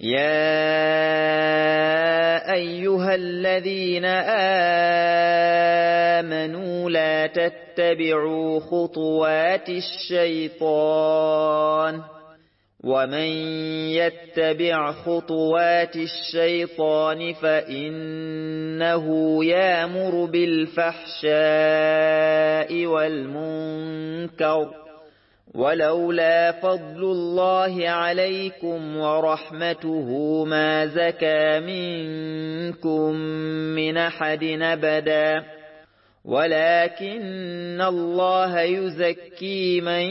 يا أيها الذين آمنوا لا تتبعوا خطوات الشيطان ومن يتبع خطوات الشيطان فإنه يامر بالفحشاء والمنكر ولولا فضل الله عليكم ورحمته ما زكى منكم من أحد أبدا. ولكن الله يزكي من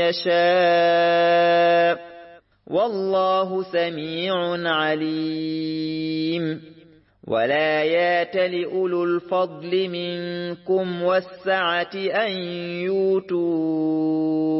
يشاء. والله سميع عليم. ولا يات لأولو الفضل منكم والسعة أن يوتوا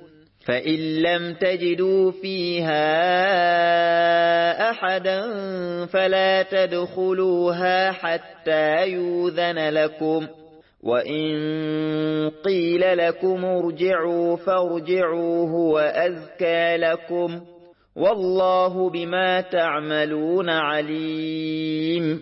فإن لم تجدوا فيها أحدا فلا تدخلوها حتى يوذن لكم وإن قيل لكم ارجعوا فارجعوا هو أزكى لكم والله بما تعملون عليم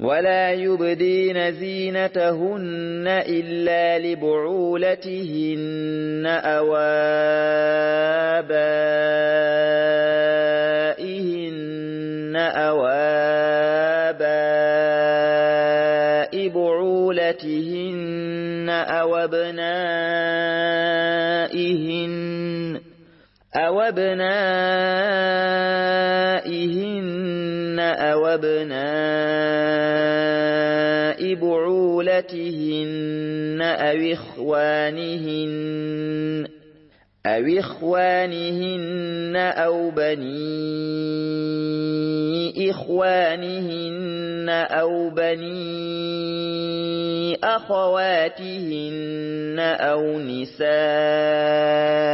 ولا يبدين زينتهن إلا لبعولتهن أوابائهن أو إخوانهن أو بني إخوانهن أو بني أخواتهن أو نسائهن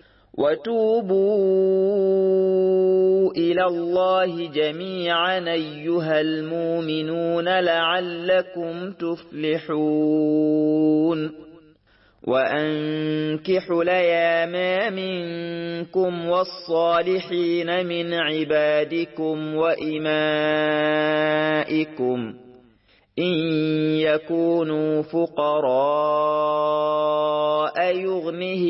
وتوبوا إلى الله جميعا أيها المؤمنون لعلكم تفلحون. وأنكحوا ليام منكم والصالحين من عبادكم وإمائكم إن يكونوا فقراء.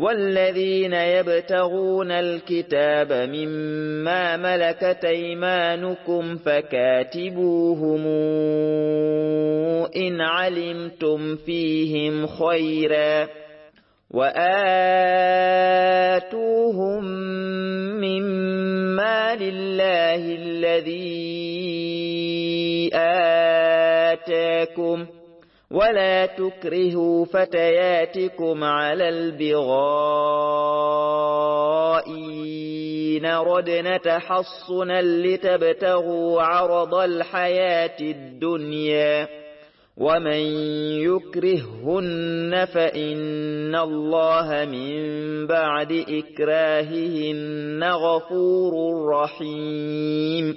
والذين يبتغون الكتاب مما ملكت أيمانكم فكاتبوهم إن علمتم فيهم خيرا وآتوهم مما لله الذي آتاكم ولا تكرهوا فتياتكم على البغاء ردن تحصنا لتبتغوا عرض الحياة الدنيا ومن يكرههن فإن الله من بعد إكراههن غفور رحيم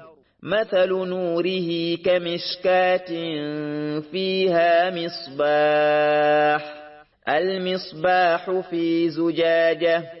مثل نوره كمشكاة فيها مصباح المصباح في زجاجه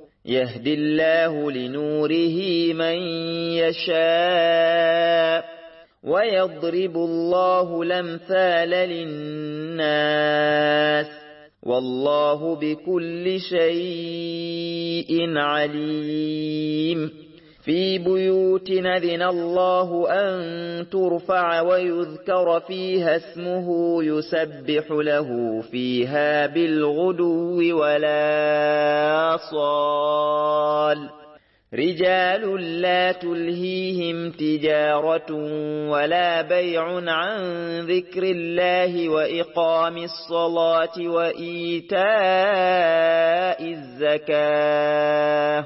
يهدي الله لنوره من يشاء ويضرب الله الأمثال للناس والله بكل شيء عليم في بيوت نذن الله أن ترفع ويذكر فيها اسمه يسبح له فيها بالغدو ولا صال رجال لا تلهيهم تجارة ولا بيع عن ذكر الله وإقام الصلاة وإيتاء الزكاة.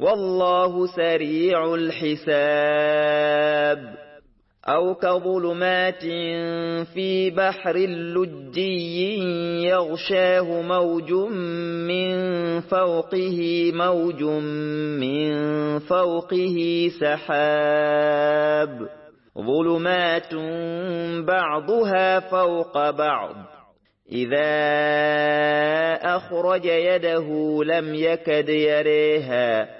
والله سريع الحساب. أو كظلمات في بحر لجي يغشاه موج من فوقه موج من فوقه سحاب. ظلمات بعضها فوق بعض. إذا أخرج يده لم يكد يريها.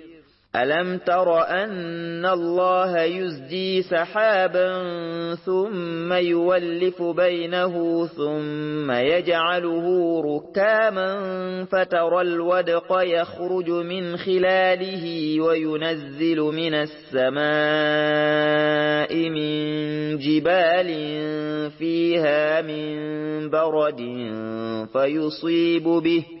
ألم تر أن الله يزجي سحابا ثم يولف بينه ثم يجعله ركاما فترى الودق يخرج من خلاله وينزل من السماء من جبال فيها من برد فيصيب به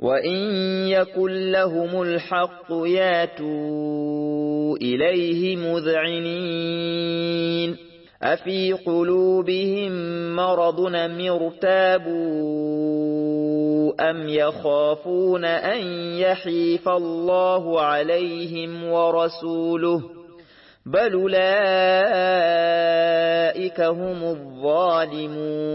وإن يكن لهم الحق ياتوا إليه مذعنين أفي قلوبهم مرض أم ارتابوا أم يخافون أن يحيف الله عليهم ورسوله بل أولئك هم الظالمون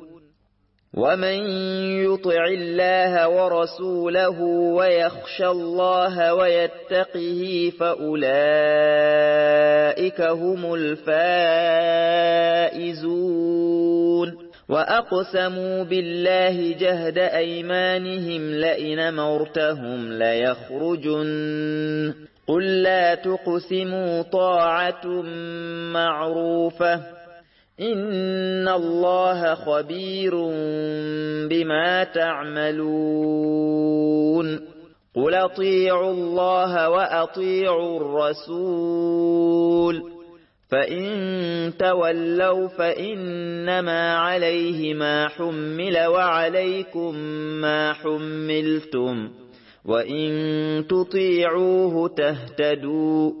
ومن يطع الله ورسوله ويخشى الله ويتقه فأولئك هم الفائزون وأقسموا بالله جهد أيمانهم لئن مرتهم ليخرجن قل لا تقسموا طاعة معروفة إن الله خبير بما تعملون قل اطيعوا الله وأطيعوا الرسول فإن تولوا فإنما عليه ما حمل وعليكم ما حملتم وإن تطيعوه تهتدوا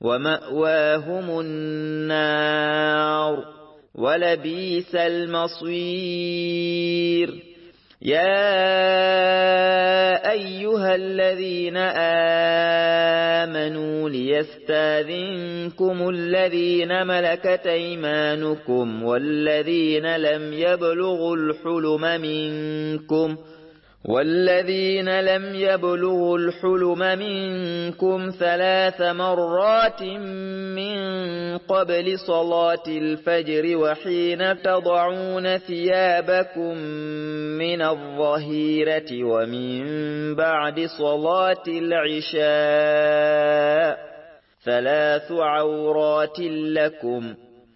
ومأواهم النار ولبيس المصير. يا أيها الذين آمنوا ليستاذنكم الذين ملكت أيمانكم والذين لم يبلغوا الحلم منكم والذين لم يبلغوا الحلم منكم ثلاث مرات من قبل صلاة الفجر وحين تضعون ثيابكم من الظهيرة ومن بعد صلاة العشاء ثلاث عورات لكم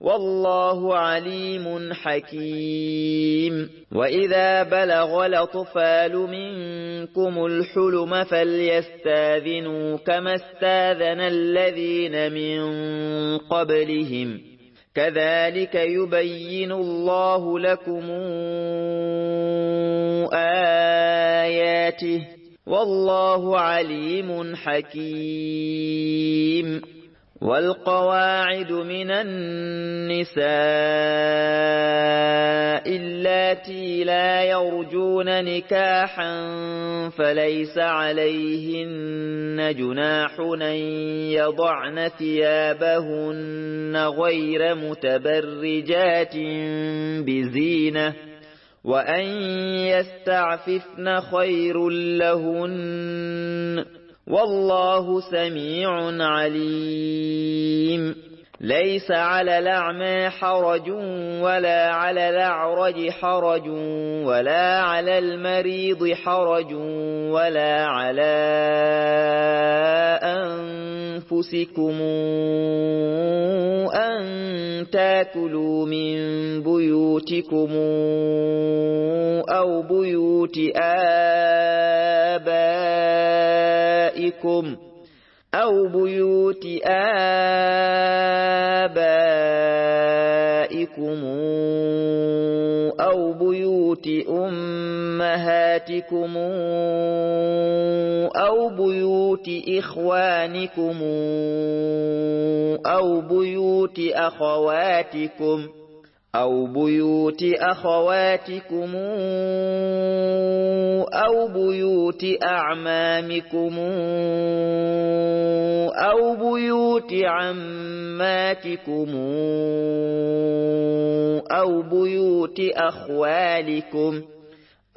والله عليم حكيم. وإذا بلغ لطفال منكم الحلم فليستاذنوا كما استاذن الذين من قبلهم. كذلك يبين الله لكم آياته. والله عليم حكيم. والقواعد من النساء اللاتي لا يرجون نكاحا فليس عليهن جناح أن يضعن ثيابهن غير متبرجات بزينة وأن يستعففن خير لهن والله سميع عليم. ليس على الأعمى حرج ولا على الأعرج حرج ولا على المريض حرج ولا على أنفسكم أن تاكلوا من بيوتكم أو بيوت آبائكم أو بيوت آبائكم أو بيوت أمهاتكم أو بيوت إخوانكم أو بيوت أخواتكم أو بيوت أخواتكم أو بيوت أعمامكم أو بيوت عماتكم أو بيوت أخوالكم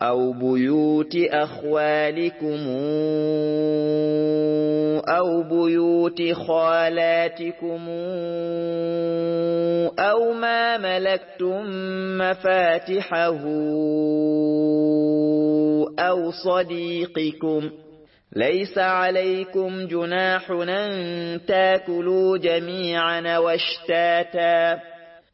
أو بيوت أخوالكم أو بيوت خالاتكم أو ما ملكتم مفاتحه أو صديقكم ليس عليكم جناح أن تاكلوا جميعا واشتاتا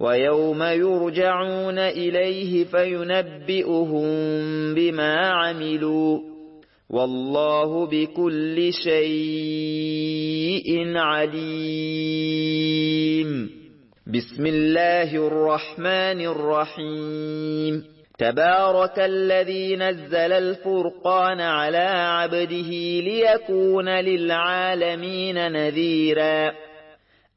ويوم يرجعون إليه فينبئهم بما عملوا والله بكل شيء عليم. بسم الله الرحمن الرحيم. تبارك الذي نزل الفرقان على عبده ليكون للعالمين نذيراً.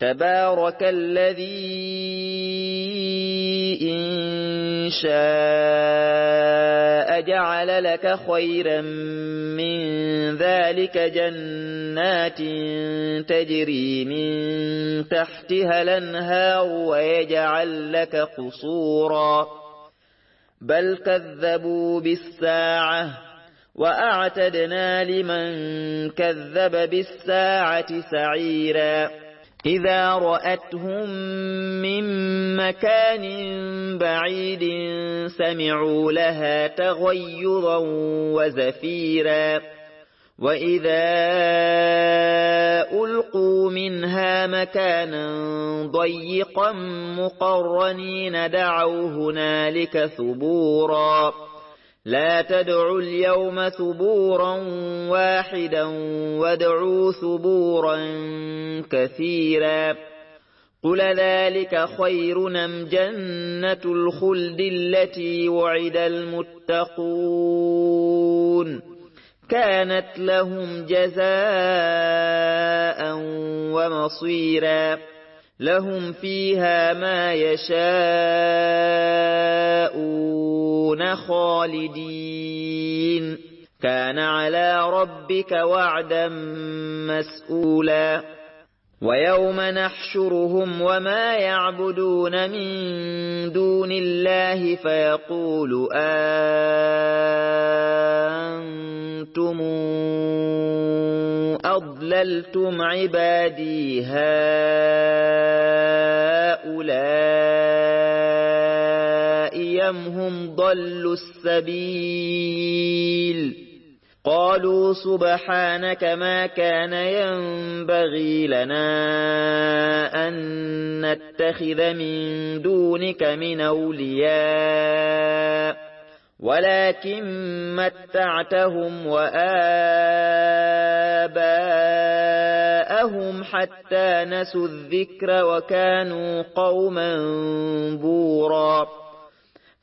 تبارك الذي إن شاء جعل لك خيرا من ذلك جنات تجري من تحتها الأنهار ويجعل لك قصورا. بل كذبوا بالساعة وأعتدنا لمن كذب بالساعة سعيرا. إذا رأتهم من مكان بعيد سمعوا لها تغيرا وزفيرا. وإذا ألقوا منها مكانا ضيقا مقرنين دعوا هنالك ثبورا. لا تدعوا اليوم ثبورا واحدا وادعوا ثبورا كثيرا. قل ذلك خير نم جنة الخلد التي وعد المتقون؟ كانت لهم جزاء ومصيرا. لهم فيها ما يشاءون. خالدين. كان على ربك وعدا مسئولا ويوم نحشرهم وما يعبدون من دون الله فيقول أنتم أضللتم عبادي هؤلاء. هم ضلوا السبيل قالوا سبحانك ما كان ينبغي لنا أن نتخذ من دونك من أولياء ولكن متعتهم وآباءهم حتى نسوا الذكر وكانوا قوما بورا